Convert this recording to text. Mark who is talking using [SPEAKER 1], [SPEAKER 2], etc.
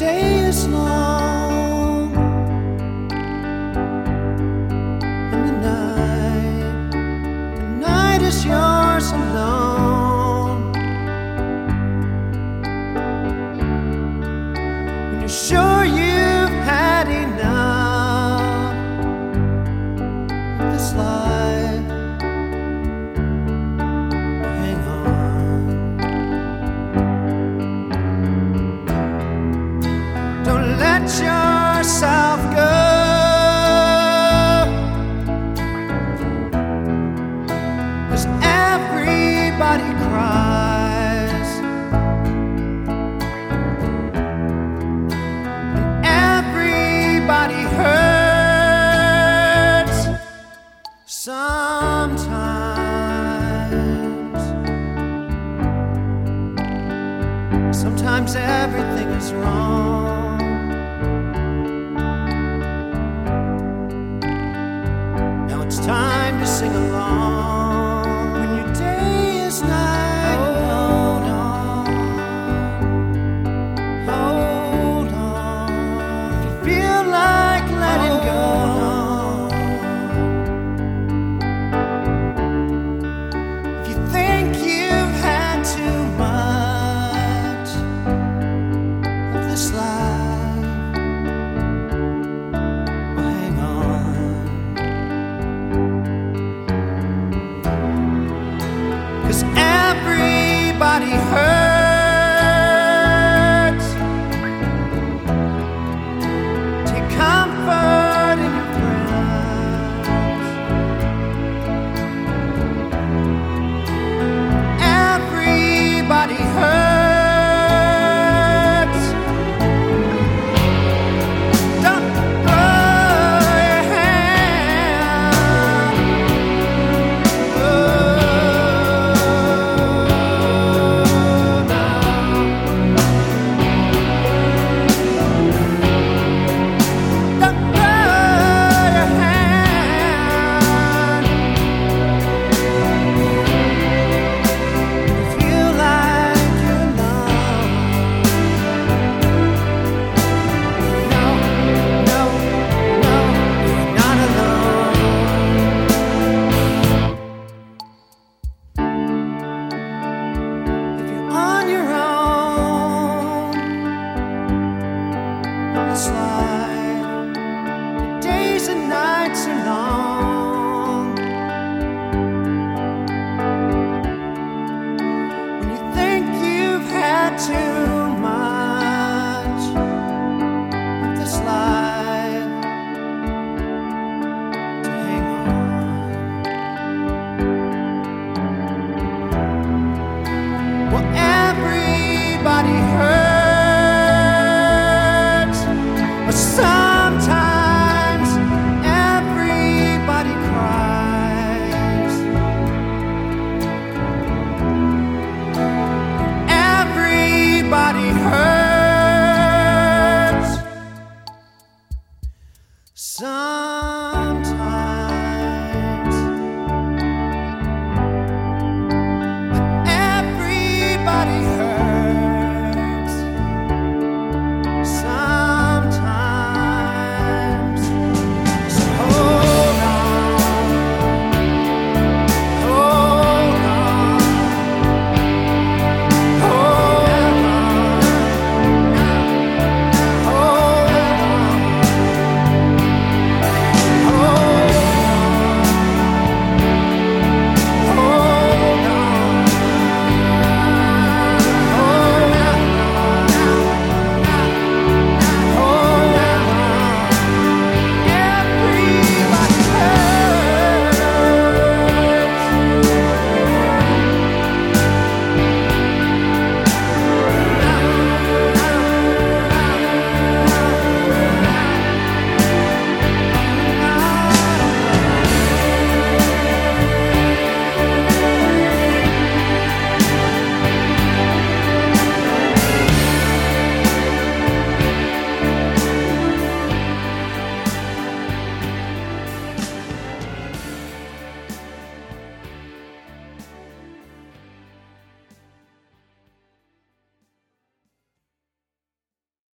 [SPEAKER 1] day is long and the night, the night is yours alone. When you're sure Sometimes everything is wrong. hurts, but sometimes everybody cries. Everybody hurts. Sometimes. everybody